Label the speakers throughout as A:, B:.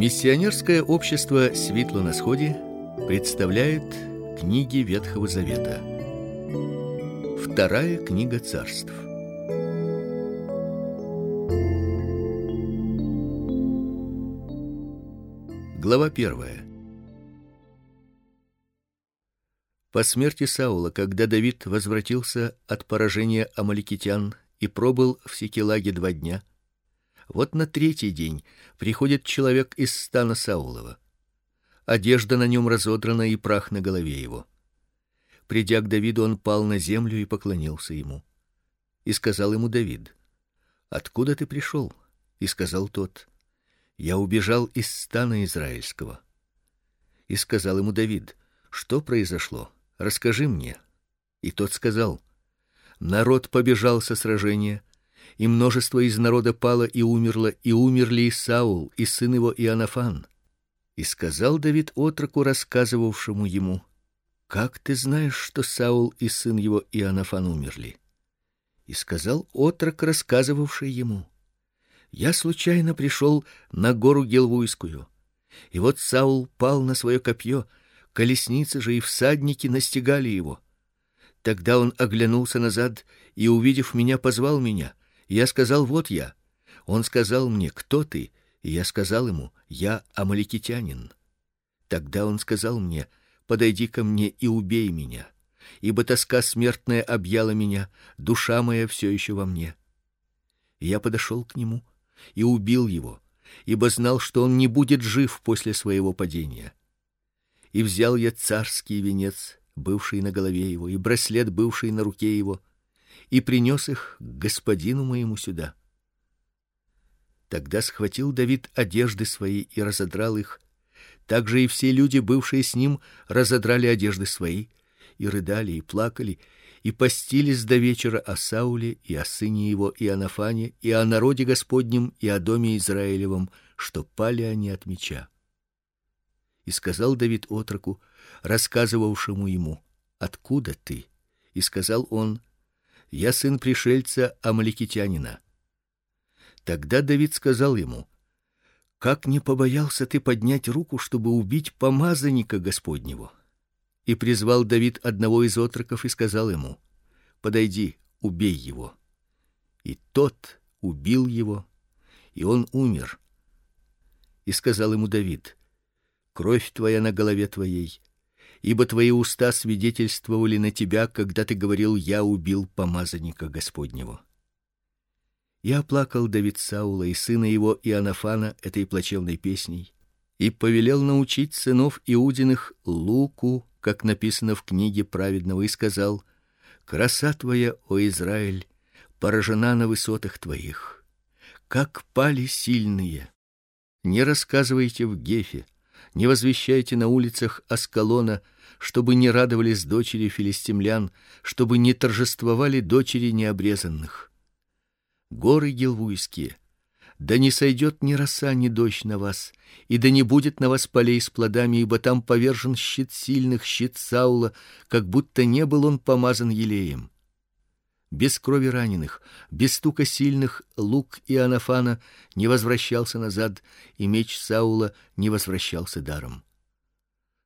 A: Миссионерское общество Светло на сходе представляет книги Ветхого Завета. Вторая книга Царств. Глава первая. По смерти Саула, когда Давид возвратился от поражения амаликитян и пробыл в Сикелаге два дня, вот на третий день приходит человек из стана Саулова. Одежда на нем разодрана и прах на голове его. Придя к Давиду, он пал на землю и поклонился ему. И сказал ему Давид: "Откуда ты пришел?" И сказал тот: "Я убежал из стана израильского". И сказал ему Давид: "Что произошло? Расскажи мне". И тот сказал: "Народ побежал со сражения, и множество из народа пало и умерло, и умерли и Саул, и сын его Иоаннафан. И сказал Давид отроку, рассказывавшему ему: Как ты знаешь, что Саул и сын его Иоаннафан умерли? И сказал отрок, рассказывавший ему: Я случайно пришел на гору Гелвуйскую, и вот Саул пал на свое копье, колесницы же и всадники настигали его. Тогда он оглянулся назад и, увидев меня, позвал меня. Я сказал: "Вот я". Он сказал мне: "Кто ты?" И я сказал ему: "Я амаликитянин". Тогда он сказал мне: "Подойди ко мне и убей меня, ибо тоска смертная объяла меня, душа моя все еще во мне". И я подошел к нему и убил его, ибо знал, что он не будет жив после своего падения. И взял я царский венец, бывший на голове его, и браслет, бывший на руке его, и принес их к господину моему сюда. Тогда схватил Давид одежды свои и разодрал их. Также и все люди, бывшие с ним, разодрали одежды свои и рыдали и плакали и постились до вечера о Сауле и о сыне его и о Нафане и о народе Господнем и о доме Израилевом, что пали они от меча. И сказал Давид отроку, рассказывавшему ему: "Откуда ты?" И сказал он: я сын пришельца амаликитянина. Тогда Давид сказал ему: Как не побоялся ты поднять руку, чтобы убить помазанника Господнего? И призвал Давид одного из отроков и сказал ему: Подойди, убей его. И тот убил его, и он умер. И сказал ему Давид: Кровь твоя на голове твоей, ибо твои уста свидетельствовали на тебя, когда ты говорил: я убил помазанника Господнего. Я плакал Давид Саула и сына его Иоаннафана этой плачевной песней и повелел научить сынов Иудиных луку, как написано в книге праведного, и сказал: Краса твоя, о Израиль, поражена на высотах твоих. Как пали сильные. Не рассказывайте в Гефе, не возвещайте на улицах Аскалона, чтобы не радовались дочери филистимлян, чтобы не торжествовали дочери необрезанных. Горы гилвуйские, да не сойдет ни роса, ни дождь на вас, и да не будет на вас полей с плодами, ибо там повержен щит сильных, щит Саула, как будто не был он помазан елеем без крови раненых, без стука сильных лук и Анафана не возвращался назад, и меч Саула не возвращался даром.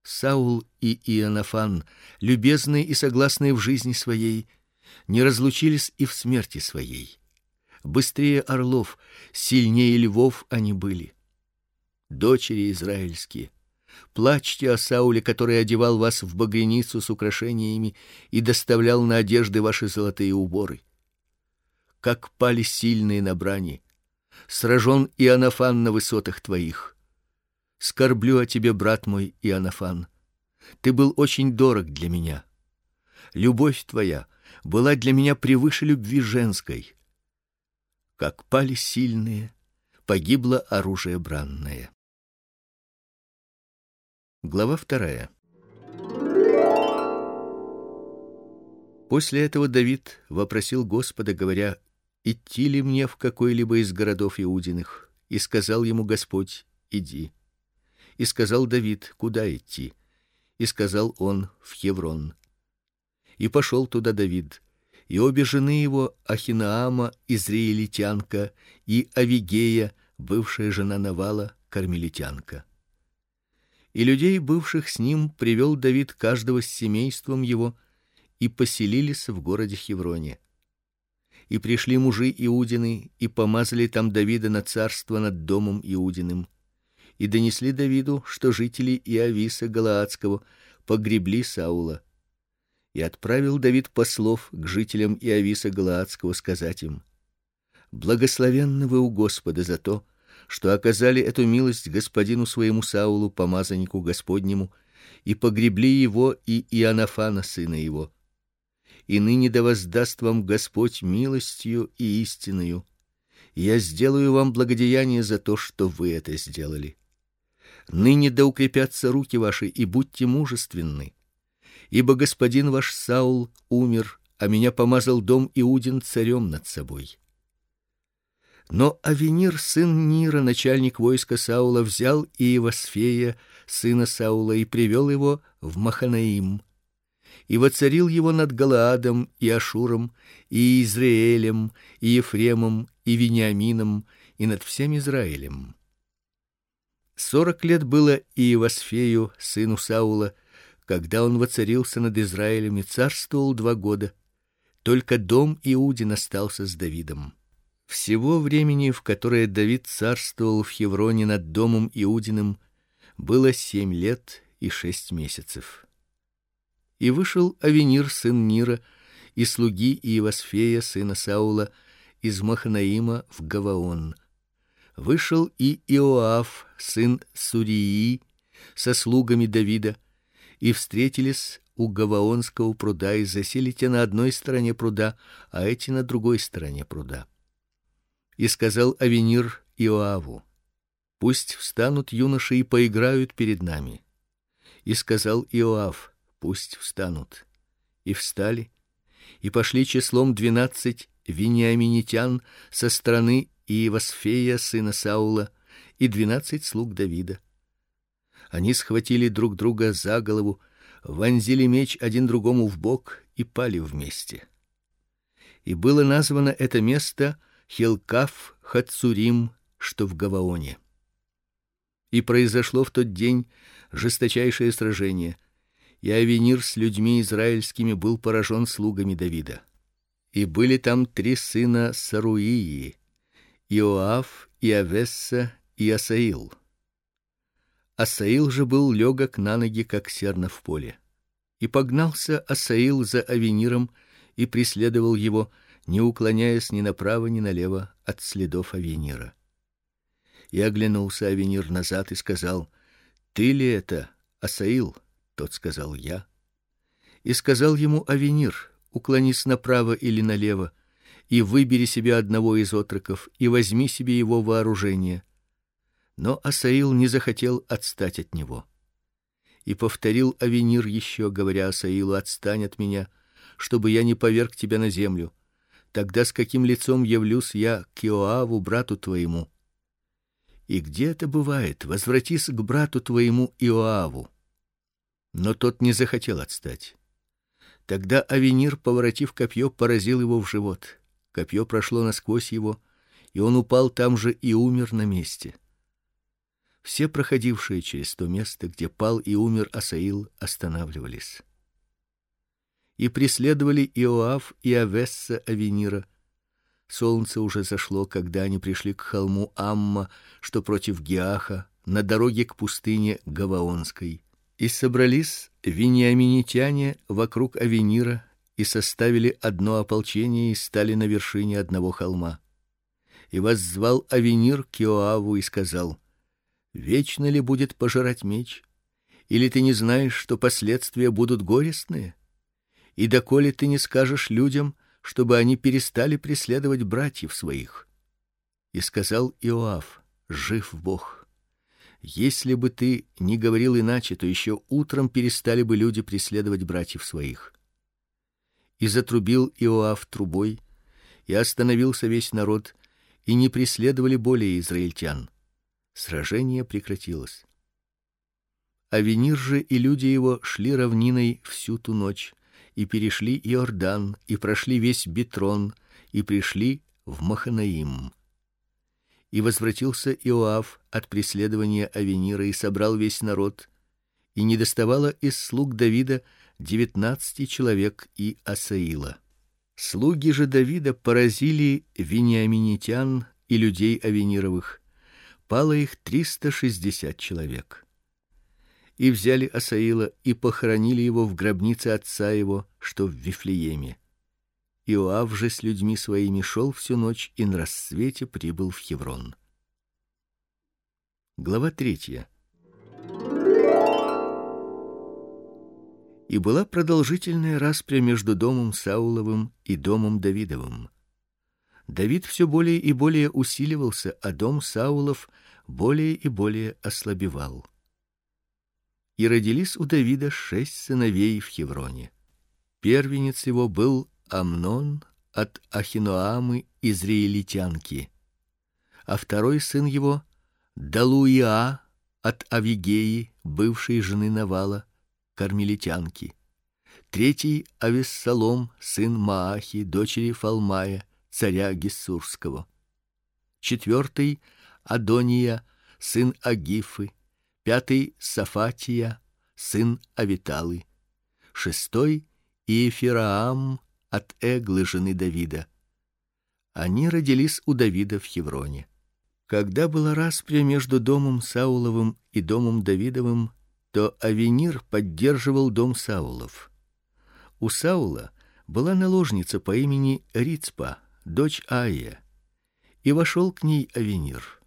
A: Саул и Иоаннафан, любезные и согласные в жизни своей, не разлучились и в смерти своей. Быстрее орлов, сильнее львов они были. Дочери израильские, Плачьте о Сауле, который одевал вас в багряницу с украшениями и доставлял на одежды ваши золотые уборы. Как пали сильные на брани, сражен Иоаннафан на высотах твоих. Скорблю о тебе, брат мой Иоаннафан. Ты был очень дорог для меня. Любовь твоя была для меня превыше любви женской. Как пали сильные, погибло оружие бранное. Глава вторая. После этого Давид вопросил Господа, говоря: идти ли мне в какой-либо из городов иудиных? И сказал ему Господь: иди. И сказал Давид: куда идти? И сказал он: в Хеврон. И пошел туда Давид, и обе жены его, Ахинаама, израильтянка, и Авигея, бывшая жена Навала, кармелитянка. И людей, бывших с ним, привел Давид каждого с семейством его и поселились в городе Хевроне. И пришли мужи иудины и помазали там Давида на царство над домом иудиным. И донесли Давиду, что жители Иависа Галаадского погребли Саула. И отправил Давид послов к жителям Иависа Галаадского сказать им: Благословенны вы у Господа за то, что оказали эту милость господину своему Саулу, помазаннику Господнему, и погребли его и Иоаннафана сына его. И ныне да воздаст вам Господь милостью и истиною. Я сделаю вам благодеяние за то, что вы это сделали. Ныне да укрепятся руки ваши и будьте мужественны. Ибо господин ваш Саул умер, а меня помазал дом Иудин царем над собой. Но Авенир, сын Нира, начальник войска Саула, взял Иевосфея, сына Саула, и привел его в Маханаим, и воцарил его над Галаадом и Ашуром, и Израилем, и Ефремом, и Вениамином, и над всем Израилем. Сорок лет было Иевосфею, сыну Саула, когда он воцарился над Израилем и царствовал два года. Только дом Иудин остался с Давидом. Всего времени, в которое Давид царствовал в Хевроне над домом Иудиным, было семь лет и шесть месяцев. И вышел Авенир сын Нира и слуги Иевосфея сына Саула из Махнаима в Гаваон. Вышел и Иоав сын Сурии со слугами Давида и встретились у Гаваонского пруда и засели те на одной стороне пруда, а эти на другой стороне пруда. И сказал Авенир Иоаву: Пусть встанут юноши и поиграют перед нами. И сказал Иоав: Пусть встанут. И встали, и пошли числом двенадцать вениаминитян со стороны Иевосфея сына Саула и двенадцать слуг Давида. Они схватили друг друга за голову, вонзили меч один другому в бок и пали вместе. И было названо это место Хилкаф Хацурим, что в Гаваоне. И произошло в тот день жесточайшее сражение, и Авенир с людьми израильскими был поражен слугами Давида. И были там три сына Саруии: Иоав, Иавесса и Асаил. Асаил же был легок на ноги, как серна в поле. И погнался Асаил за Авениром и преследовал его, не уклоняясь ни направо, ни налево от следов Авенира. И оглянулся Авенир назад и сказал: "Ты ли это, Асаил?" Тот сказал: "Я". И сказал ему Авенир: "Уклонись направо или налево, и выбери себе одного из отроков и возьми себе его вооружение". Но Асаил не захотел отстать от него. И повторил Авенир еще, говоря Асаилу: "Отстань от меня, чтобы я не поверг тебя на землю" Тогда с каким лицом явлюсь я к Иоаву брату твоему? И где это бывает? Возвратись к брату твоему Иоаву. Но тот не захотел отстать. Тогда Авенир, поворотив копье, поразил его в живот. Копье прошло насквозь его, и он упал там же и умер на месте. Все проходившие через то место, где пал и умер Асаил, останавливались и преследовали Иоав и Авесса Авенира. Солнце уже зашло, когда они пришли к холму Амма, что против Гиаха, на дороге к пустыне Гаваонской. И собрались вениаминитяне вокруг Авенира и составили одно ополчение и стали на вершине одного холма. И воззвал Авенир к Иоаву и сказал: Вечно ли будет пожирать меч? Или ты не знаешь, что последствия будут горестные? И доколе ты не скажешь людям, чтобы они перестали преследовать братьев своих. И сказал Иоав: Жив Бог. Если бы ты не говорил иначе, то еще утром перестали бы люди преследовать братьев своих. И затрубил Иоав трубой, и остановился весь народ, и не преследовали более израильтян. Сражение прекратилось. А Венир же и люди его шли равниной всю ту ночь, и перешли Иордан, и прошли весь Битрон, и пришли в Маханаим. И возвратился Иоав от преследования Авенира и собрал весь народ, и не доставало из слуг Давида девятнадцати человек и Асаила. Слуги же Давида поразили вениаминитян и людей авенировых. Пало их триста шестьдесят человек. И взяли Асаила и похоронили его в гробнице отца его, что в Вифлееме. Иоав же с людьми своими шел всю ночь и на рассвете прибыл в Хеврон. Глава третья. И была продолжительная распря между домом Сауловым и домом Давидовым. Давид все более и более усиливался, а дом Саулов более и более ослабевал. И родились у Давида шесть сыновей в Хевроне. Первенец его был Амнон от Ахиноамы израильтянки, а второй сын его Далуиа от Авигеи, бывшей жены Навала, кармелитянки. Третий Авессалом, сын Маахи, дочери Фалмая, царя Гессурского. Четвертый Адония, сын Агифы. Пятый Сафатия, сын Авиталы. Шестой Иефираам от Эглы жены Давида. Они родились у Давида в Хевроне. Когда была распря между домом Сауловым и домом Давидовым, то Авенир поддерживал дом Саулов. У Саула была наложница по имени Рицпа, дочь Ая, и вошел к ней Авенир.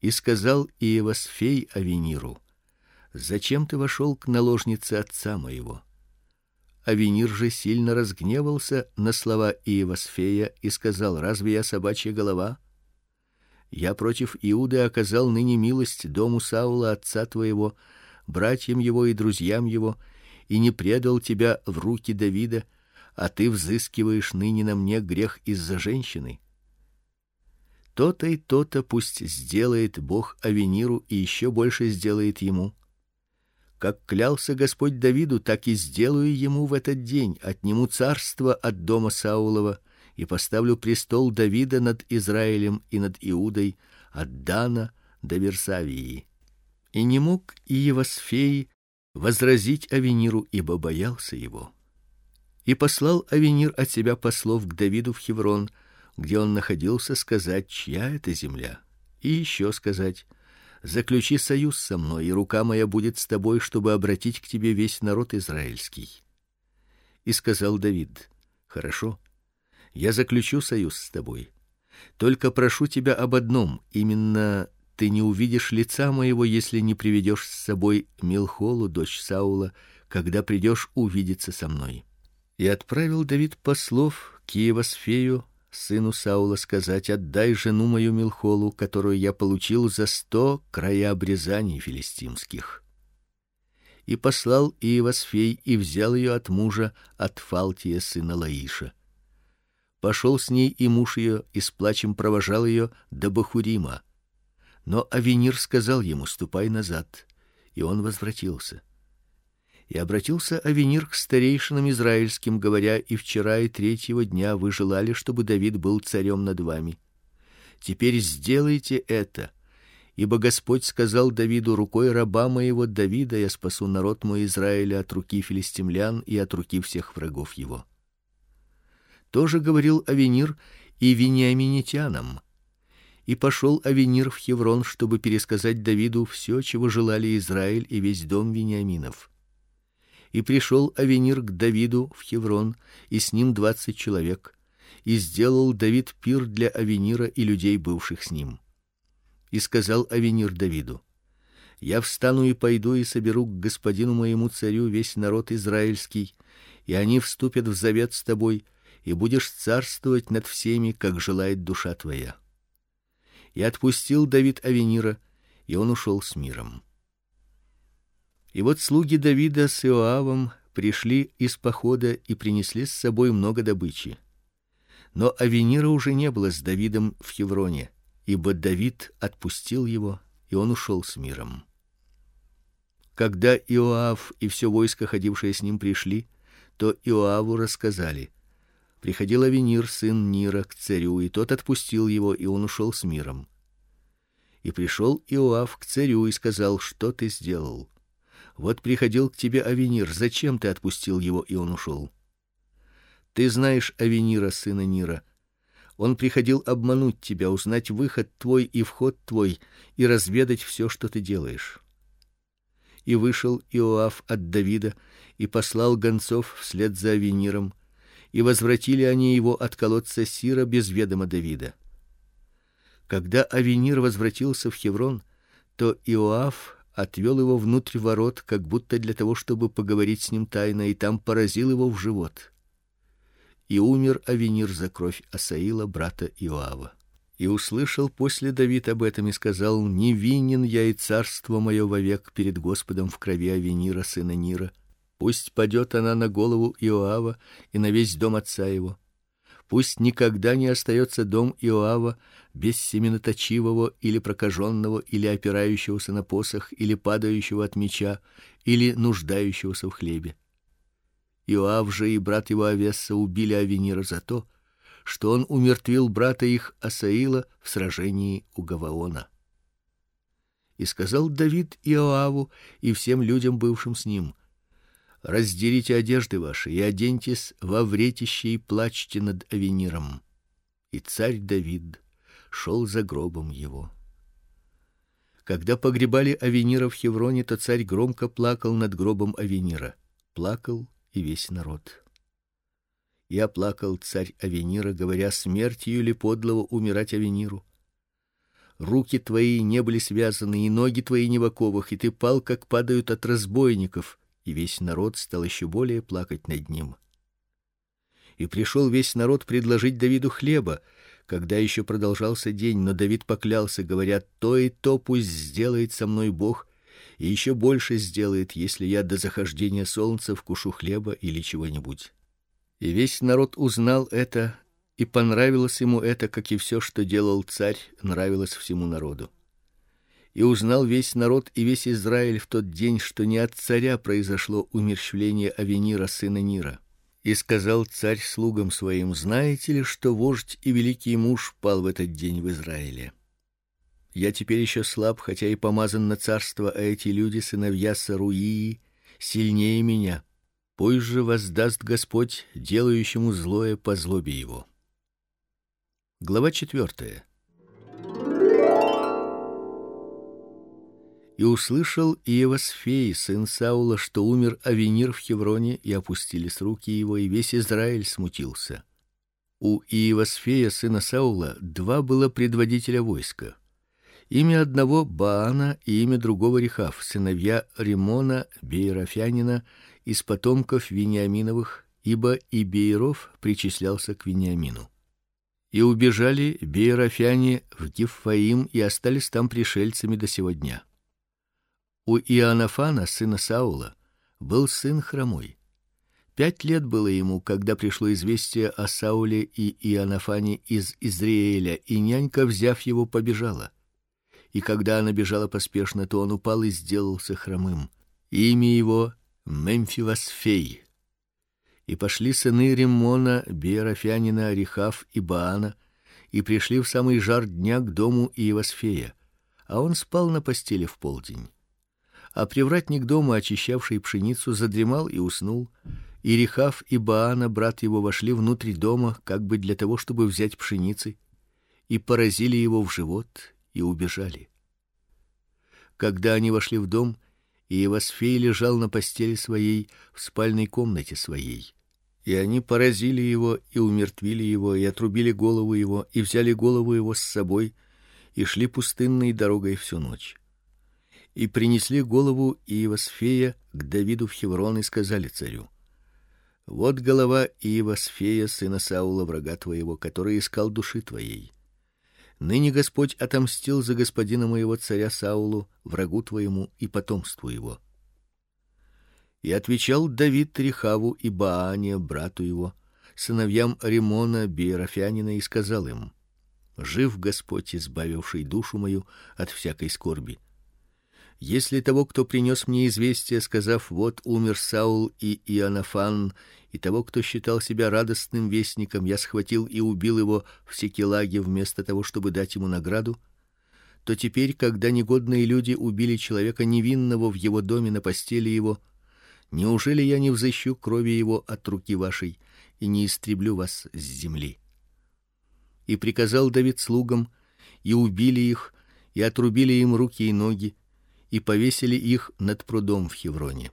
A: И сказал Иевасфей Авениру: "Зачем ты вошел к наложнице отца моего?" Авенир же сильно разгневался на слова Иевасфея и сказал: "Разве я собачья голова?" Я против Иуды оказал ныне милость дому Саула отца твоего, братьям его и друзьям его, и не предал тебя в руки Давида, а ты взыскиваешь ныне на мне грех из-за женщины. То-то и то-то пусть сделает Бог Авениру и еще больше сделает ему. Как клялся Господь Давиду, так и сделаю ему в этот день, отниму царство от дома Саулова и поставлю престол Давида над Израилем и над Иудой от Дана до Версавии. И не мог Иевасфей возразить Авениру, ибо боялся его. И послал Авенир от себя послов к Давиду в Хеврон, где он находился, сказать, чья это земля, и еще сказать: заключи союз со мной, и рука моя будет с тобой, чтобы обратить к тебе весь народ израильский. И сказал Давид: хорошо, я заключу союз с тобой. Только прошу тебя об одном, именно ты не увидишь лица моего, если не приведешь с собой Милхолу, дочь Саула, когда придешь увидеться со мной. И отправил Давид послов к Иевасфею, сыну Саула, сказать: "Отдай жену мою Милхолу, которую я получил за сто края обрезаний филистимских". И послал Иевасфей и взял ее от мужа от Фалтия сына Лаиша пошел с ней и муж ее, и с плачем провожал ее до Бахурима. Но Авенир сказал ему: "Ступай назад". И он возвратился. И обратился Авенир к старейшинам израильским, говоря: "И вчера и третьего дня вы желали, чтобы Давид был царем над вами. Теперь сделайте это, ибо Господь сказал Давиду: рукой раба моего Давида я спасу народ мой Израиля от руки филистимлян и от руки всех врагов его" тоже говорил Авенир и вениаминитянам. И пошел Авенир в Хеврон, чтобы пересказать Давиду все, чего желали Израиль и весь дом вениаминов. И пришел Авенир к Давиду в Хеврон, и с ним двадцать человек, и сделал Давид пир для Авенира и людей, бывших с ним. И сказал Авенир Давиду: я встану и пойду и соберу к господину моему царю весь народ израильский, и они вступят в завет с тобой и будешь царствовать над всеми, как желает душа твоя. И отпустил Давид Авенира, и он ушел с миром. И вот слуги Давида с Иоавом пришли из похода и принесли с собой много добычи. Но Авенира уже не было с Давидом в Хевроне, ибо Давид отпустил его, и он ушел с миром. Когда Иоав и все войско, ходившее с ним, пришли, то Иоаву рассказали: приходил Авенир, сын Нира, к царю, и тот отпустил его, и он ушел с миром. И пришел Иоав к царю и сказал: "Что ты сделал? Вот приходил к тебе Авенир, зачем ты отпустил его, и он ушел? Ты знаешь Авенира, сына Нира. Он приходил обмануть тебя, узнать выход твой и вход твой и разведать все, что ты делаешь". И вышел Иоав от Давида и послал гонцов вслед за Авениром, и возвратили они его от колодца Сира без ведома Давида. Когда Авенир возвратился в Хеврон, то Иоав отвел его внутрь ворот, как будто для того, чтобы поговорить с ним тайно, и там поразил его в живот. И умер Авенир за кровь Асаила, брата Иоава. И услышал после Давид об этом и сказал: "Невинен я и царство мое вовек перед Господом в крови Авенира сына Нира. Пусть падет она на голову Иоава и на весь дом отца его. Пусть никогда не остается дом Иоава без семеноточивого или прокаженного или опирающегося на посох или падающего от меча или нуждающегося в хлебе. Иоав же и брат его Авесса убили Авенира за то, что он умертвил брата их Асаила в сражении у Гаваона. И сказал Давид Иоаву и всем людям, бывшим с ним: Раздерите одежды ваши и оденьтесь во вретище и плачьте над Авениром. И царь Давид шел за гробом его. Когда погребали Авенира в Хевроне, то царь громко плакал над гробом Авенира. Плакал и весь народ. Я плакал царь Авенира, говоря: смертью ли подлого умирать Авениру? Руки твои не были связаны, и ноги твои не в оковах, и ты пал, как падают от разбойников и весь народ стал еще более плакать над ним. И пришел весь народ предложить Давиду хлеба, когда еще продолжался день, но Давид поклялся, говоря: "То и то пусть сделает со мной Бог, и еще больше сделает, если я до захождения солнца вкушу хлеба или чего-нибудь". И весь народ узнал это, и понравилось ему это, как и все, что делал царь, нравилось всему народу. И узнал весь народ и весь Израиль в тот день, что не от царя произошло умерщвление Авенира сына Нира. И сказал царь слугам своим: знаете ли, что вождь и великий муж пал в этот день в Израиле? Я теперь еще слаб, хотя и помазан на царство, а эти люди сыновья Саруии сильнее меня. Пусть же воздаст Господь делающему злое по злобе его. Глава четвертая. И услышал Иевасфей, сын Саула, что умер Авенир в Хевроне, и опустились руки его, и весь Израиль смутился. У Иевасфея, сына Саула, два было предводителя войска. Имя одного Баана и имя другого Рехав, сыновья Римона Бейрафянина из потомков Вениаминовых, ибо и Бейров причислялся к Вениамину. И убежали Бейрафяне в Гиффаим и остались там пришельцами до сего дня. У Иоаннафана, сына Саула, был сын хромой. Пять лет было ему, когда пришло известие о Сауле и Иоаннафане из Израиля, и нянька, взяв его, побежала. И когда она бежала поспешно, то он упал и сделался хромым. Имя его Мемфивосфей. И пошли сыны Риммона, Берафянина, Рихав и Баана, и пришли в самый жар дня к дому Иевасфея, а он спал на постели в полдень а привратник дома, очищавший пшеницу, задремал и уснул. И Рехав и Баана, брат его, вошли внутрь дома, как бы для того, чтобы взять пшеницы, и поразили его в живот и убежали. Когда они вошли в дом, Иевасфей лежал на постели своей в спальной комнате своей. И они поразили его и умертвили его и отрубили голову его и взяли голову его с собой и шли пустынной дорогой всю ночь и принесли голову Иевасфея к Давиду в Хеврон и сказали царю: Вот голова Иевасфея сына Саула врага твоего, который искал души твоей. Ныне Господь отомстил за господина моего царя Саулу, врагу твоему и потомству его. И отвечал Давид Рехаву и Баане, брату его, сыновьям Римона Беерафянина, и сказал им: Жив Господь, избавивший душу мою от всякой скорби если того, кто принес мне известие, сказав: "Вот умер Саул и Иоаннафан", и того, кто считал себя радостным вестником, я схватил и убил его в Секелаге вместо того, чтобы дать ему награду, то теперь, когда негодные люди убили человека невинного в его доме на постели его, неужели я не взыщу крови его от руки вашей и не истреблю вас с земли? И приказал Давид слугам, и убили их, и отрубили им руки и ноги, и повесили их над прудом в Хевроне.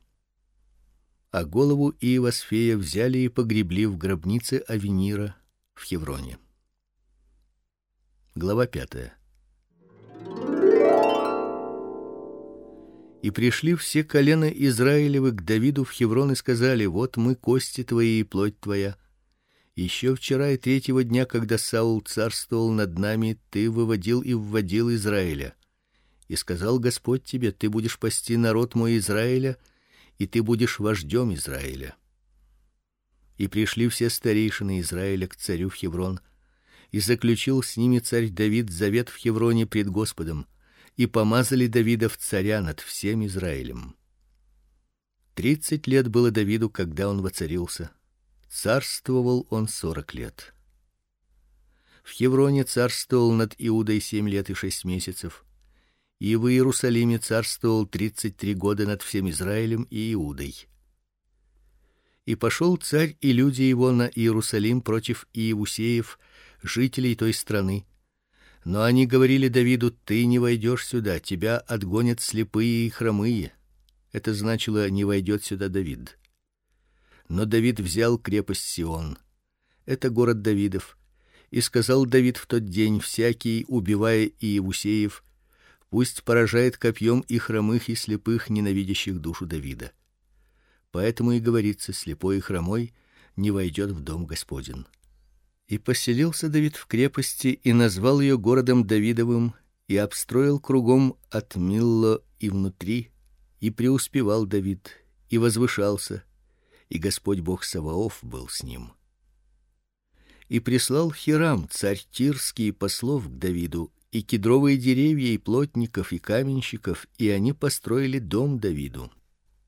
A: А голову Иевасфея взяли и погребли в гробнице Авенира в Хевроне. Глава пятая. И пришли все колена Израилевы к Давиду в Хеврон и сказали: Вот мы кости твои и плоть твоя. Еще вчера и третьего дня, когда Саул царствовал над нами, ты выводил и вводил Израиля. И сказал Господь тебе: ты будешь пасти народ мой Израиля, и ты будешь вождем Израиля. И пришли все старейшины Израиля к царю в Хеврон, и заключил с ними царь Давид завет в Хевроне пред Господом, и помазали Давида в царя над всем Израилем. Тридцать лет было Давиду, когда он воцарился Царствовал он сорок лет. В Хевроне царствовал над Иудой семь лет и шесть месяцев, и в Иерусалиме царствовал тридцать три года над всем Израилем и Иудой. И пошел царь и люди его на Иерусалим против иевусеев, жителей той страны. Но они говорили Давиду: ты не войдешь сюда, тебя отгонят слепые и хромые. Это значило: не войдет сюда Давид. Но Давид взял крепость Сион. Это город Давидов. И сказал Давид в тот день: всякий, убивая Иевусеев, пусть поражает копьем и хромых и слепых, ненавидящих душу Давида. Поэтому и говорится: слепой и хромой не войдет в дом Господин. И поселился Давид в крепости и назвал ее городом Давидовым, и обстроил кругом от Милло и внутри, и преуспевал Давид, и возвышался, и Господь Бог Саваоф был с ним. И прислал Хирам, царь Тирский, послов к Давиду, и кедровые деревья, и плотников, и каменщиков, и они построили дом Давиду.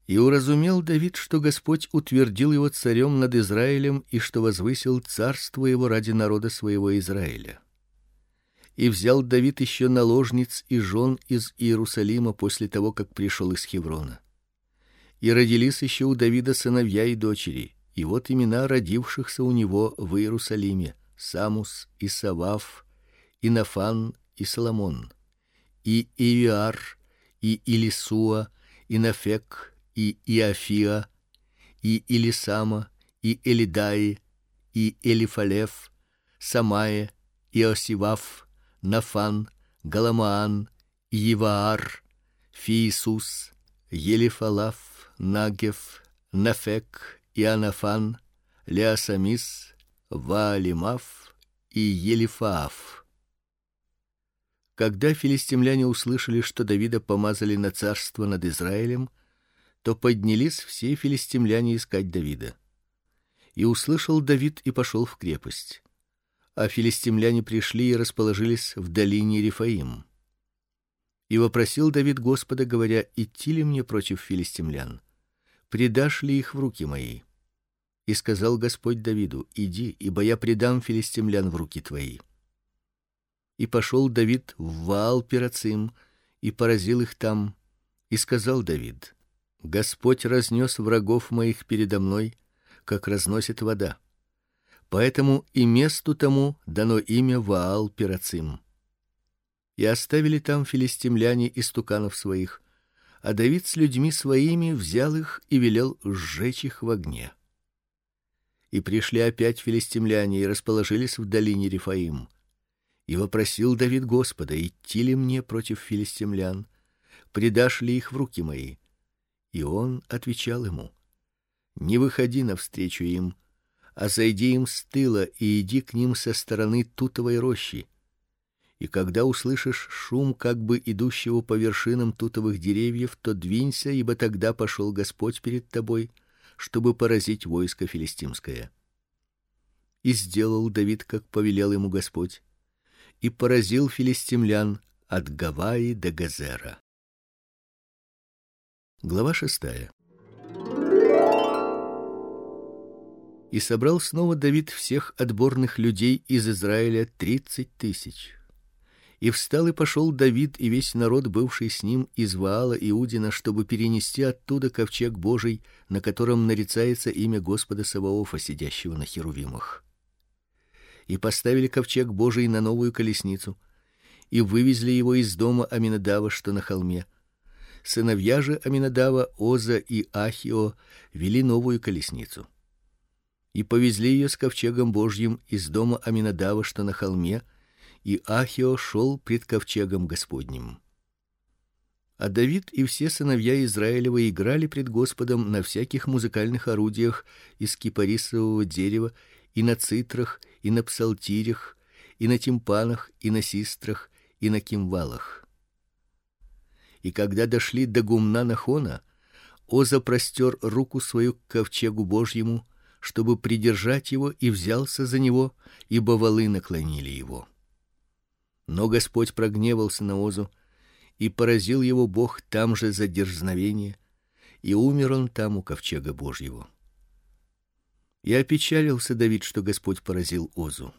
A: И уразумел Давид, что Господь утвердил его царем над Израилем и что возвысил царство его ради народа своего Израиля. И взял Давид еще наложниц и жен из Иерусалима после того, как пришел из Хеврона и родились еще у Давида сыновья и дочери. И вот имена родившихся у него в Иерусалиме: Самус и Савав, и Нафан и Соломон, и Иоар, и Илисуа, и Нафек, и Иафия, и Илисама, и Элидаи, и Элифалев, Самае, Иосивав, Нафан, Галамаан, Еваар, Фиисус, Елифалав, Нагев, Нафек, Иоаннафан, Леосамис, Ваалимав и Елифаав. Когда филистимляне услышали, что Давида помазали на царство над Израилем, то поднялись все филистимляне искать Давида. И услышал Давид и пошел в крепость. А филистимляне пришли и расположились в долине Рифаим. И вопросил Давид Господа, говоря: идти ли мне против филистимлян? предашь ли их в руки мои? И сказал Господь Давиду: Иди, ибо я предам филистимлян в руки твои. И пошел Давид в Ваал-Перацим и поразил их там, и сказал Давид: Господь разнес врагов моих передо мной, как разносит вода. Поэтому и месту тому дано имя Ваал-Перацим. И оставили там филистимляне истуканов своих, а Давид с людьми своими взял их и велел сжечь их в огне. И пришли опять филистимляне и расположились в долине Рифаим. И вопросил Давид Господа: идти ли мне против филистимлян, предашь ли их в руки мои? И он отвечал ему: Не выходи навстречу им, а зайди им с тыла и иди к ним со стороны тутовой рощи и когда услышишь шум как бы идущего по вершинам тутовых деревьев, то двинься, ибо тогда пошел Господь перед тобой, чтобы поразить войско филистимское. И сделал Давид, как повелел ему Господь, и поразил филистимлян от Гаваи до Газера. Глава шестая. И собрал снова Давид всех отборных людей из Израиля тридцать тысяч И встал и пошел Давид и весь народ, бывший с ним из Ваала Иудина, чтобы перенести оттуда ковчег Божий, на котором нарицается имя Господа Саваофа, сидящего на херувимах. И поставили ковчег Божий на новую колесницу, и вывезли его из дома Аминадава, что на холме. Сыновья же Аминадава, Оза и Ахио, вели новую колесницу. И повезли ее с ковчегом Божьим из дома Аминадава, что на холме, и Ахио шел пред ковчегом Господним. А Давид и все сыновья Израилева играли пред Господом на всяких музыкальных орудиях из кипарисового дерева, и на цитрах, и на псалтирях, и на тимпанах, и на систрах, и на кимвалах. И когда дошли до гумна Нахона, Оза простер руку свою к ковчегу Божьему, чтобы придержать его, и взялся за него, ибо валы наклонили его. Но Господь прогневался на Озу, и поразил его Бог там же за дерзновение, и умер он там у ковчега Божьего. И опечалился Давид, что Господь поразил Озу.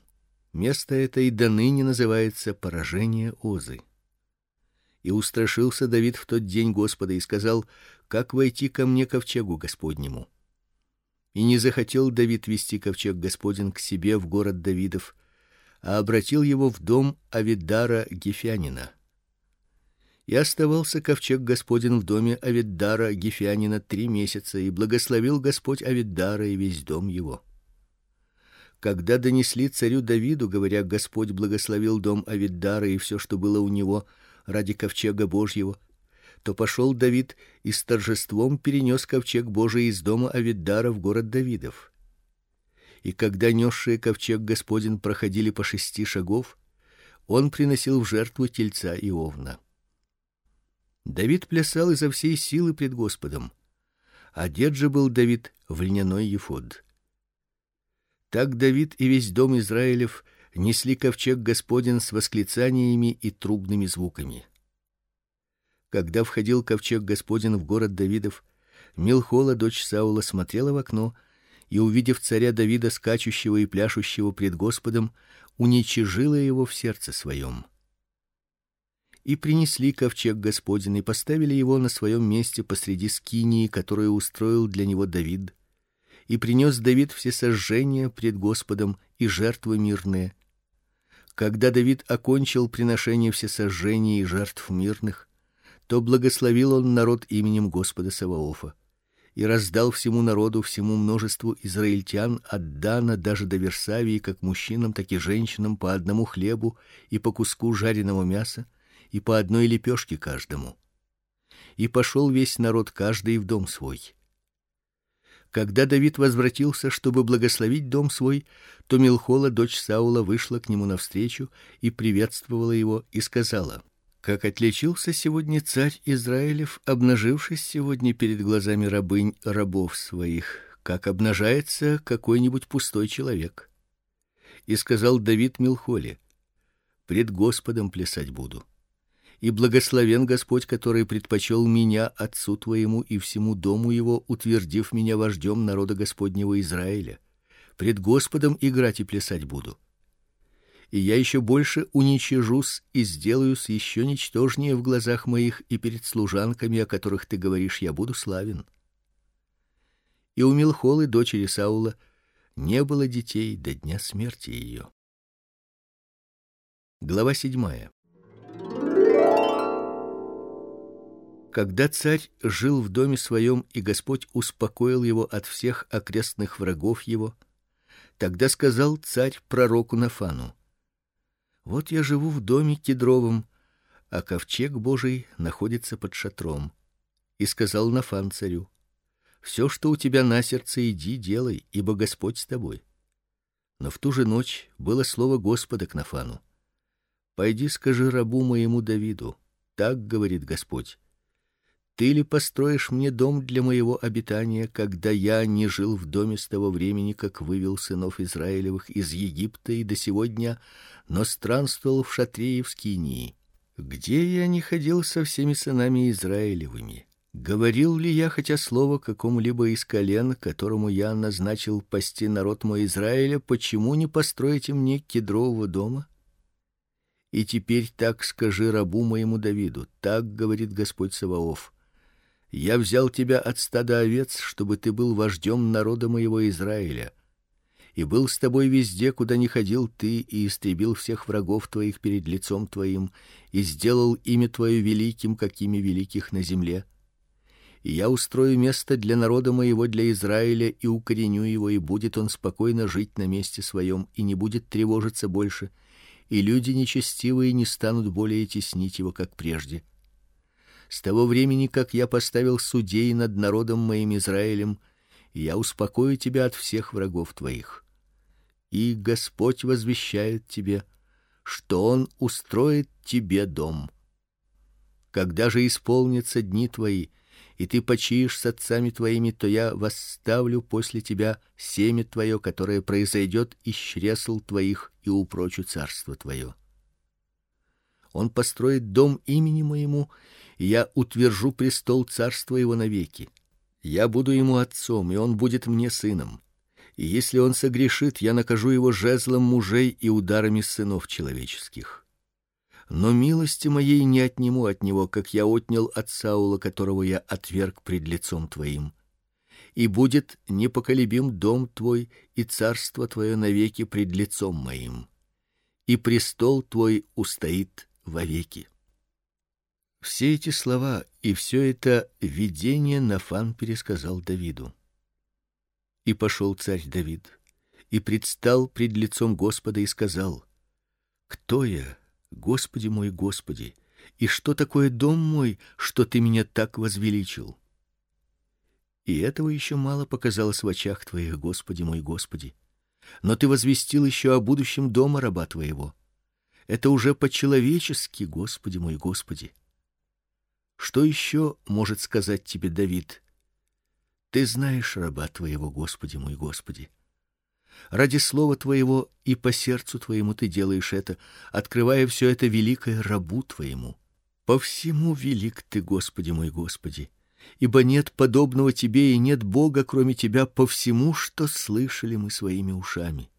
A: Место это и до ныне называется поражение Озы. И устрашился Давид в тот день Господа и сказал: "Как войти ко мне ковчегу Господнему?" И не захотел Давид вести ковчег Господин к себе в город Давидов, а обратил его в дом Авидара Гефянина. И оставался ковчег Господин в доме Авидара Гефянина три месяца, и благословил Господь Авидара и весь дом его. Когда донесли царю Давиду, говоря: Господь благословил дом Авидара и все, что было у него ради ковчега Божьего, то пошел Давид и с торжеством перенес ковчег Божий из дома Авидара в город Давидов и когда несшие ковчег Господин проходили по шести шагов, он приносил в жертву тельца и овна. Давид плясал изо всей силы пред Господом. Одет же был Давид в льняной ефод. Так Давид и весь дом Израилев несли ковчег Господин с восклицаниями и трубными звуками. Когда входил ковчег Господин в город Давидов, Милхола, дочь Саула, смотрела в окно и увидев царя Давида скачущего и пляшущего пред Господом, уничижила его в сердце своем. И принесли ковчег Господень и поставили его на своем месте посреди скинии, которую устроил для него Давид. И принес Давид все сожжения пред Господом и жертвы мирные. Когда Давид окончил приношение всесожжений и жертв мирных, то благословил он народ именем Господа Саваофа и раздал всему народу, всему множеству израильтян от Дана даже до Версавии, как мужчинам, так и женщинам по одному хлебу и по куску жареного мяса и по одной лепешке каждому. И пошел весь народ каждый в дом свой. Когда Давид возвратился, чтобы благословить дом свой, то Милхола, дочь Саула, вышла к нему навстречу и приветствовала его и сказала: как отличился сегодня царь Израилев, обнажившись сегодня перед глазами рабынь рабов своих, как обнажается какой-нибудь пустой человек. И сказал Давид Милхоле: пред Господом плясать буду. И благословен Господь, который предпочел меня отцу твоему и всему дому его, утвердив меня вождем народа Господнего Израиля. Пред Господом играть и плясать буду и я еще больше уничижусь и сделаюсь еще ничтожнее в глазах моих и перед служанками, о которых ты говоришь, я буду славен. И у Милхолы, дочери Саула, не было детей до дня смерти ее. Глава седьмая. Когда царь жил в доме своем, и Господь успокоил его от всех окрестных врагов его, тогда сказал царь пророку Нафану: вот я живу в доме кедровом, а ковчег Божий находится под шатром. И сказал Нафан царю: все, что у тебя на сердце, иди делай, ибо Господь с тобой. Но в ту же ночь было слово Господа к Нафану: Пойди, скажи рабу моему Давиду: так говорит Господь: ты ли построишь мне дом для моего обитания, когда я не жил в доме с того времени, как вывел сынов Израилевых из Египта и до сегодня, но странствовал в шатре и в скинии? Где я не ходил со всеми сынами Израилевыми? Говорил ли я хотя слово какому-либо из колен, которому я назначил пасти народ мой Израиля, почему не построите мне кедрового дома? И теперь так скажи рабу моему Давиду: так говорит Господь Саваоф: Я взял тебя от стада овец, чтобы ты был вождем народа моего Израиля, и был с тобой везде, куда ни ходил ты, и истребил всех врагов твоих перед лицом твоим, и сделал имя твое великим, какими великих на земле. И я устрою место для народа моего, для Израиля, и укореню его, и будет он спокойно жить на месте своем, и не будет тревожиться больше и люди нечестивые не станут более теснить его, как прежде. С того времени, как я поставил судей над народом моим Израилем, я успокою тебя от всех врагов твоих. И Господь возвещает тебе, что он устроит тебе дом. Когда же исполнятся дни твои, и ты почиешь с отцами твоими, то я восставлю после тебя семя твое, которое произойдет из чресл твоих, и упрочу царство твое. Он построит дом имени моему, и я утвержу престол царства его навеки. Я буду ему отцом, и он будет мне сыном. И если он согрешит, я накажу его жезлом мужей и ударами сынов человеческих но милости моей не отниму от него, как я отнял от Саула, которого я отверг пред лицом твоим. И будет непоколебим дом твой и царство твое навеки пред лицом моим. И престол твой устоит вовеки. Все эти слова и все это видение Нафан пересказал Давиду. И пошел царь Давид и предстал пред лицом Господа и сказал: Кто я, Господи мой, Господи, и что такое дом мой, что ты меня так возвеличил? И этого еще мало показалось в очах твоих, Господи мой, Господи. Но ты возвестил еще о будущем дома раба твоего. Это уже по-человечески, Господи мой, Господи. Что еще может сказать тебе Давид? Ты знаешь раба твоего, Господи мой, Господи. Ради слова твоего и по сердцу твоему ты делаешь это, открывая все это великое рабу твоему. По всему велик ты, Господи мой, Господи, ибо нет подобного тебе и нет Бога, кроме тебя, по всему, что слышали мы своими ушами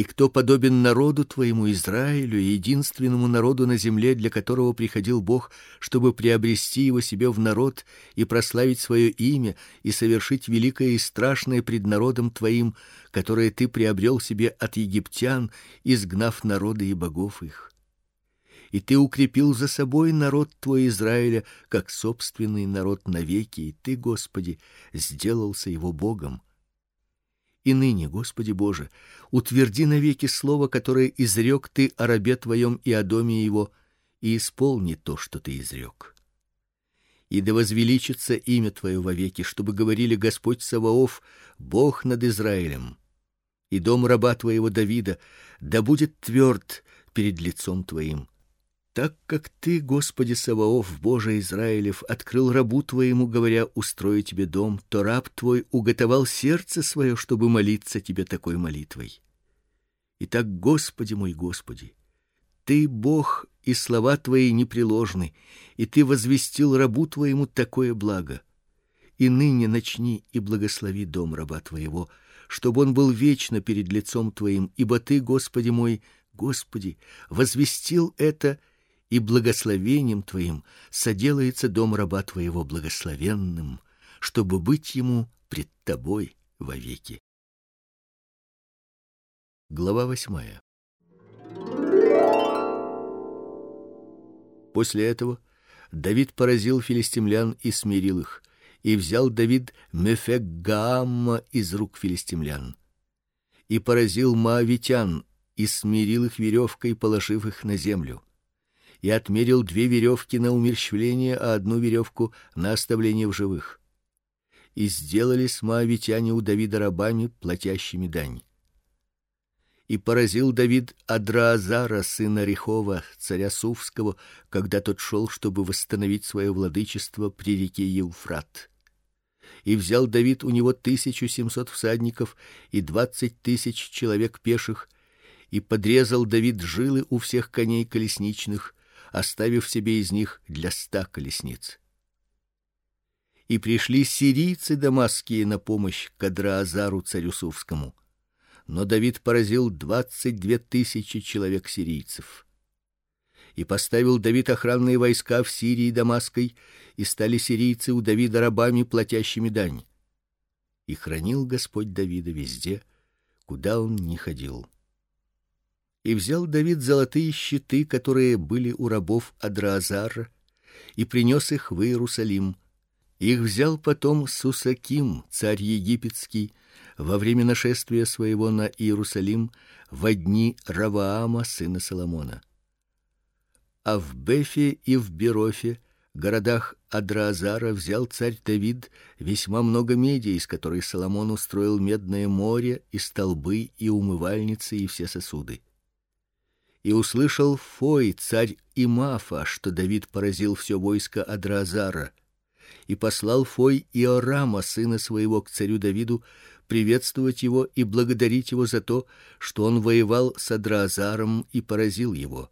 A: и кто подобен народу твоему Израилю, единственному народу на земле, для которого приходил Бог, чтобы приобрести его себе в народ и прославить свое имя и совершить великое и страшное пред народом твоим, которое ты приобрел себе от египтян, изгнав народы и богов их. И ты укрепил за собой народ твой Израиля, как собственный народ навеки, и ты, Господи, сделался его Богом и ныне, Господи Боже, утверди навеки слово, которое изрек ты о рабе твоем и о доме его, и исполни то, что ты изрек. И да возвеличится имя твое вовеки, чтобы говорили Господь Саваоф, Бог над Израилем. И дом раба твоего Давида да будет тверд перед лицом твоим так как ты, Господи Саваоф, Боже Израилев, открыл рабу твоему, говоря: "Устрою тебе дом", то раб твой уготовал сердце свое, чтобы молиться тебе такой молитвой. Итак, Господи мой, Господи, ты Бог, и слова твои непреложны, и ты возвестил рабу твоему такое благо. И ныне начни и благослови дом раба твоего, чтобы он был вечно перед лицом твоим, ибо ты, Господи мой, Господи, возвестил это и благословением твоим соделается дом раба твоего благословенным, чтобы быть ему пред тобой вовеки. Глава восьмая. После этого Давид поразил филистимлян и смирил их, и взял Давид Мефек-Гаамма из рук филистимлян. И поразил моавитян и смирил их веревкой, положив их на землю и отмерил две веревки на умерщвление, а одну веревку на оставление в живых. И сделали с моавитяне у Давида рабами, платящими дань. И поразил Давид Адраазара, сына Рехова, царя Сувского, когда тот шел, чтобы восстановить свое владычество при реке Евфрат. И взял Давид у него тысячу семьсот всадников и двадцать тысяч человек пеших, и подрезал Давид жилы у всех коней колесничных, оставив себе из них для ста колесниц. И пришли сирийцы дамасские на помощь Кадраазару царю Сувскому. Но Давид поразил двадцать две тысячи человек сирийцев. И поставил Давид охранные войска в Сирии и Дамасской, и стали сирийцы у Давида рабами, платящими дань. И хранил Господь Давида везде, куда он ни ходил. И взял Давид золотые щиты, которые были у рабов Адраазара, и принес их в Иерусалим. Их взял потом Сусаким, царь египетский, во время нашествия своего на Иерусалим в дни Раваама сына Соломона. А в Бефе и в Берофе, городах Адраазара, взял царь Давид весьма много меди, из которой Соломон устроил медное море и столбы и умывальницы и все сосуды. И услышал Фой, царь Имафа, что Давид поразил все войско Адраазара, и послал Фой Иорама, сына своего, к царю Давиду приветствовать его и благодарить его за то, что он воевал с Адразаром и поразил его,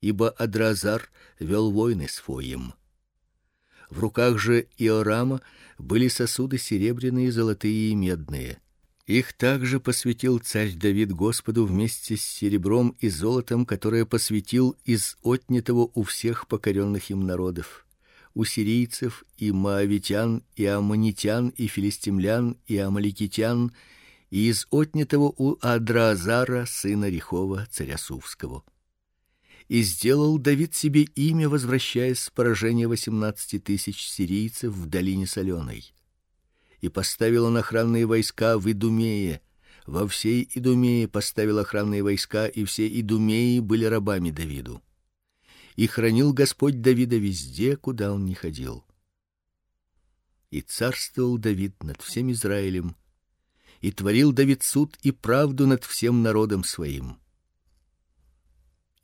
A: ибо Адразар вел войны с Фоем. В руках же Иорама были сосуды серебряные, золотые и медные. Их также посвятил царь Давид Господу вместе с серебром и золотом, которое посвятил из отнятого у всех покоренных им народов у сирийцев и моавитян и аммонитян и филистимлян и амаликитян и из отнятого у Адразара сына Рехова царя Сувского. И сделал Давид себе имя, возвращаясь с поражения восемнадцати тысяч сирийцев в долине соленой. И поставил он охранные войска в Идумее, во всей Идумее поставил охранные войска, и все Идумеи были рабами Давиду и хранил Господь Давида везде, куда он ни ходил. И царствовал Давид над всем Израилем, и творил Давид суд и правду над всем народом своим.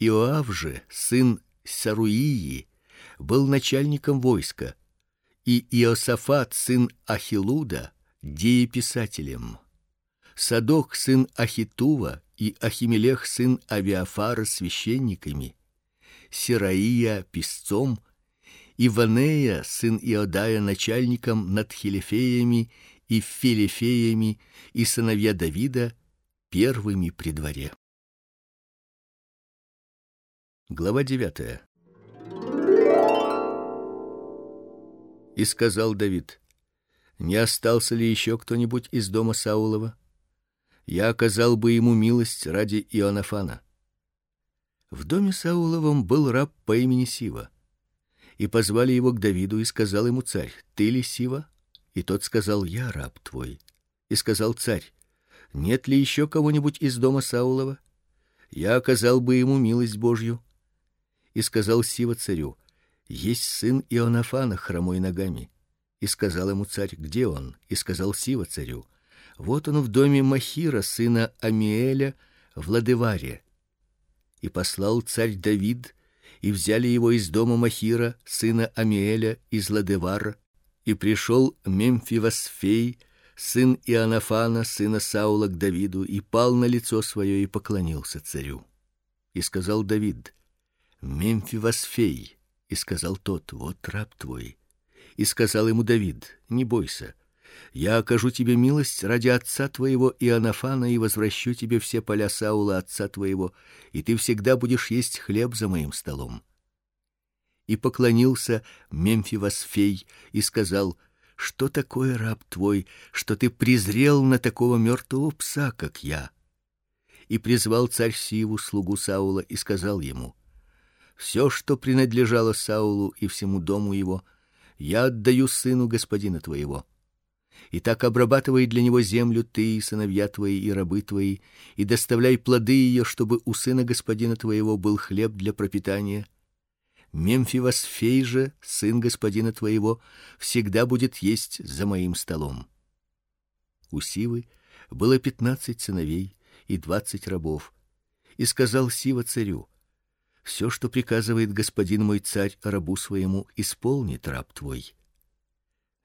A: Иоав же, сын Саруии, был начальником войска, и Иосафат, сын Ахилуда, дееписателем. Садок, сын Ахитува, и Ахимелех, сын Авиафара, священниками. Сираия писцом, Иванея сын Иодая начальником над хилифеями и филифеями и сыновья Давида первыми при дворе. Глава девятая. И сказал Давид: Не остался ли еще кто-нибудь из дома Саулова? Я оказал бы ему милость ради Ионафана. В доме Сауловом был раб по имени Сива. И позвали его к Давиду, и сказал ему царь: "Ты ли Сива?" И тот сказал: "Я раб твой". И сказал царь: "Нет ли еще кого-нибудь из дома Саулова? Я оказал бы ему милость Божью". И сказал Сива царю: "Есть сын Ионафана, хромой ногами". И сказал ему царь: "Где он?" И сказал Сива царю: "Вот он в доме Махира сына Амиэля в Ладеваре" и послал царь Давид, и взяли его из дома Махира, сына Амиэля из Ладевара, и пришел Мемфивосфей, сын Иоаннафана, сына Саула к Давиду, и пал на лицо свое и поклонился царю. И сказал Давид: Мемфивосфей, и сказал тот: вот раб твой. И сказал ему Давид: не бойся, я окажу тебе милость ради отца твоего Иоаннафана и возвращу тебе все поля Саула отца твоего, и ты всегда будешь есть хлеб за моим столом. И поклонился Мемфивосфей и сказал: Что такое раб твой, что ты презрел на такого мертвого пса, как я? И призвал царь Сиву слугу Саула и сказал ему: Все, что принадлежало Саулу и всему дому его, я отдаю сыну господина твоего и так обрабатывай для него землю ты и сыновья твои и рабы твои, и доставляй плоды ее, чтобы у сына господина твоего был хлеб для пропитания. Мемфивосфей же, сын господина твоего, всегда будет есть за моим столом. У Сивы было пятнадцать сыновей и двадцать рабов. И сказал Сива царю: все, что приказывает господин мой царь рабу своему, исполнит раб твой.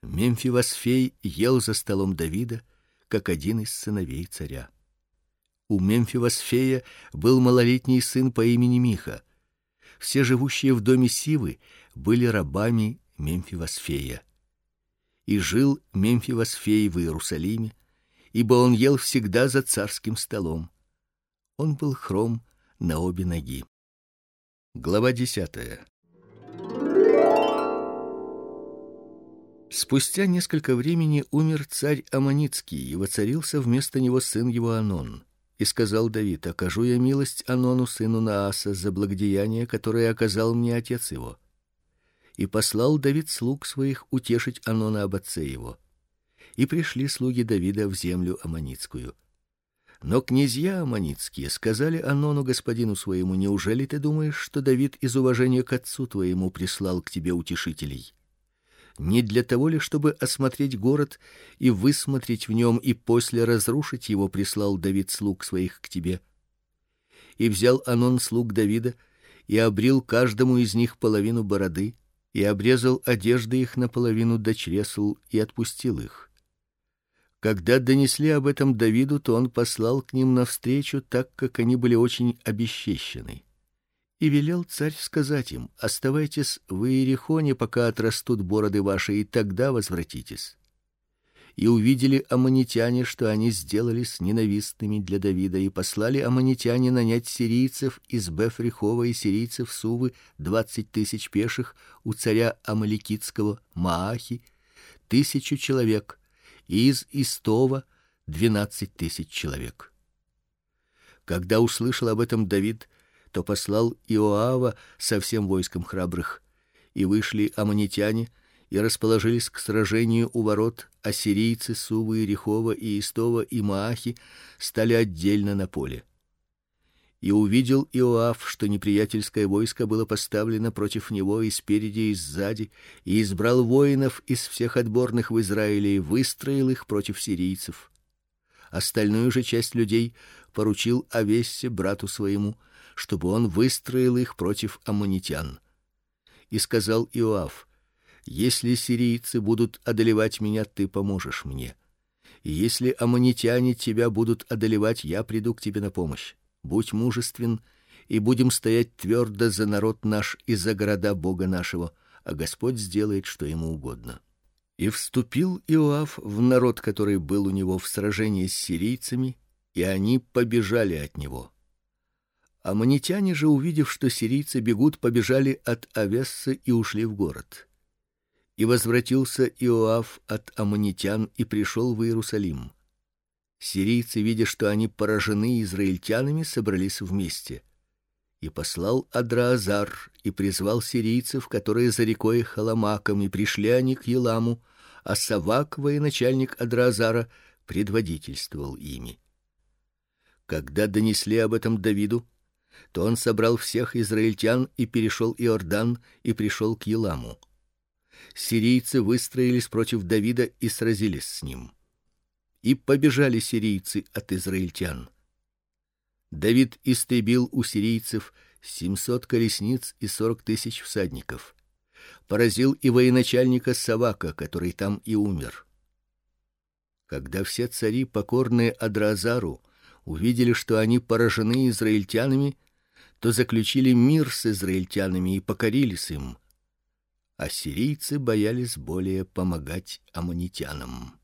A: Мемфивосфей ел за столом Давида, как один из сыновей царя. У Мемфивосфея был малолетний сын по имени Миха. Все живущие в доме Сивы были рабами Мемфивосфея. И жил Мемфивосфей в Иерусалиме, ибо он ел всегда за царским столом. Он был хром на обе ноги. Глава 10. Спустя несколько времени умер царь Аманицкий, и воцарился вместо него сын его Анон. И сказал Давид: "Окажу я милость Анону сыну Нааса за благодеяние, которое оказал мне отец его". И послал Давид слуг своих утешить Анона об отце его. И пришли слуги Давида в землю аманитскую. Но князья аманитские сказали Анону господину своему: "Неужели ты думаешь, что Давид из уважения к отцу твоему прислал к тебе утешителей?" не для того ли, чтобы осмотреть город и высмотреть в нем и после разрушить его, прислал Давид слуг своих к тебе. И взял Анон слуг Давида и обрил каждому из них половину бороды и обрезал одежды их наполовину до чресл и отпустил их. Когда донесли об этом Давиду, то он послал к ним навстречу, так как они были очень обесчещены. И велел царь сказать им: оставайтесь в Иерихоне, пока отрастут бороды ваши, и тогда возвратитесь. И увидели аммонитяне, что они сделали с ненавистными для Давида, и послали аммонитяне нанять сирийцев из Бефрихова и сирийцев Сувы двадцать тысяч пеших у царя амаликитского Маахи тысячу человек, и из Истова двенадцать тысяч человек. Когда услышал об этом Давид, то послал Иоава со всем войском храбрых, и вышли аммонитяне и расположились к сражению у ворот, а сирийцы Сувы и Рехова и Истова и Маахи стали отдельно на поле. И увидел Иоав, что неприятельское войско было поставлено против него и спереди, и сзади, и избрал воинов из всех отборных в Израиле и выстроил их против сирийцев. Остальную же часть людей поручил Авессе брату своему, чтобы он выстроил их против аммонитян. И сказал Иоав: если сирийцы будут одолевать меня, ты поможешь мне. И если аммонитяне тебя будут одолевать, я приду к тебе на помощь. Будь мужествен и будем стоять твердо за народ наш и за города Бога нашего, а Господь сделает, что ему угодно. И вступил Иоав в народ, который был у него в сражении с сирийцами, и они побежали от него. Аммонитяне же, увидев, что сирийцы бегут, побежали от Авессы и ушли в город. И возвратился Иоав от аммонитян и пришел в Иерусалим. Сирийцы, видя, что они поражены израильтянами, собрались вместе. И послал Адраазар и призвал сирийцев, которые за рекой Халамаком, и пришли они к Еламу, а Савак, военачальник Адраазара, предводительствовал ими. Когда донесли об этом Давиду, то он собрал всех израильтян и перешел Иордан и пришел к Еламу. Сирийцы выстроились против Давида и сразились с ним. И побежали сирийцы от израильтян. Давид истребил у сирийцев семьсот колесниц и сорок тысяч всадников. Поразил и военачальника Савака, который там и умер. Когда все цари, покорные Адразару, увидели, что они поражены израильтянами, то заключили мир с израильтянами и покорились им. А сирийцы боялись более помогать аммонитянам.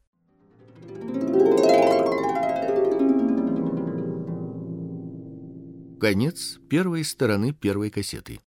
A: Конец первой стороны первой кассеты.